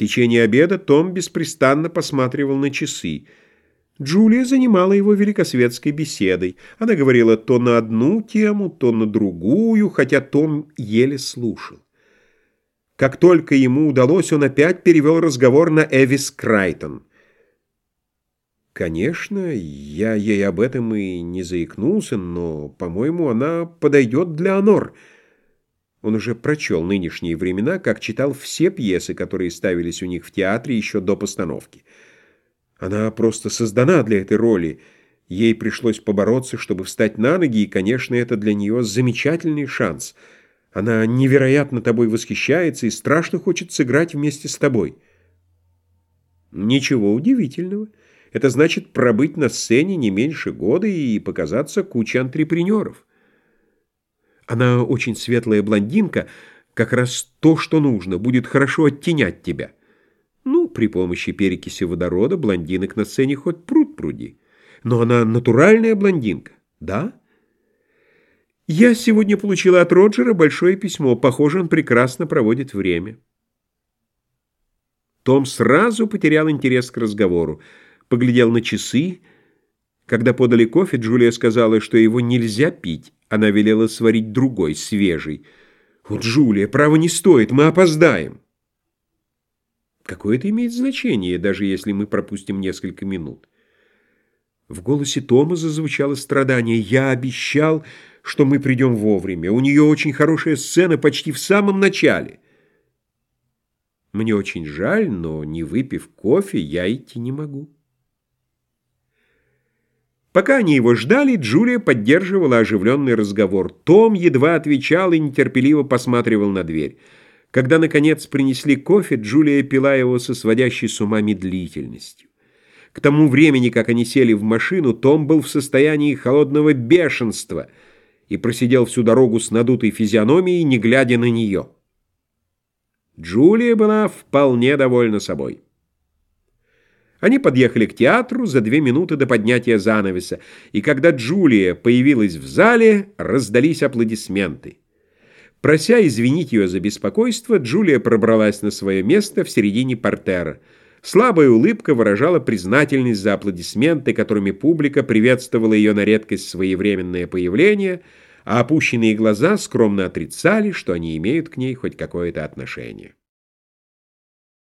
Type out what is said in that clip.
течение обеда Том беспрестанно посматривал на часы. Джулия занимала его великосветской беседой. Она говорила то на одну тему, то на другую, хотя Том еле слушал. Как только ему удалось, он опять перевел разговор на Эвис Крайтон. Конечно, я ей об этом и не заикнулся, но, по-моему, она подойдет для Анор. Он уже прочел нынешние времена, как читал все пьесы, которые ставились у них в театре еще до постановки. Она просто создана для этой роли. Ей пришлось побороться, чтобы встать на ноги, и, конечно, это для нее замечательный шанс. Она невероятно тобой восхищается и страшно хочет сыграть вместе с тобой. Ничего удивительного. Это значит пробыть на сцене не меньше года и показаться куче антрепренеров. Она очень светлая блондинка, как раз то, что нужно, будет хорошо оттенять тебя. Ну, при помощи перекиси водорода блондинок на сцене хоть пруд пруди. Но она натуральная блондинка, да? Я сегодня получила от Роджера большое письмо. Похоже, он прекрасно проводит время. Том сразу потерял интерес к разговору. Поглядел на часы. Когда подали кофе, Джулия сказала, что его нельзя пить. Она велела сварить другой, свежий. «Вот, Джулия, право не стоит, мы опоздаем». Какое это имеет значение, даже если мы пропустим несколько минут? В голосе Тома зазвучало страдание. «Я обещал, что мы придем вовремя. У нее очень хорошая сцена почти в самом начале». «Мне очень жаль, но, не выпив кофе, я идти не могу». Пока они его ждали, Джулия поддерживала оживленный разговор. Том едва отвечал и нетерпеливо посматривал на дверь. Когда, наконец, принесли кофе, Джулия пила его со сводящей с ума медлительностью. К тому времени, как они сели в машину, Том был в состоянии холодного бешенства и просидел всю дорогу с надутой физиономией, не глядя на нее. Джулия была вполне довольна собой. Они подъехали к театру за две минуты до поднятия занавеса, и когда Джулия появилась в зале, раздались аплодисменты. Прося извинить ее за беспокойство, Джулия пробралась на свое место в середине портера. Слабая улыбка выражала признательность за аплодисменты, которыми публика приветствовала ее на редкость своевременное появление, а опущенные глаза скромно отрицали, что они имеют к ней хоть какое-то отношение.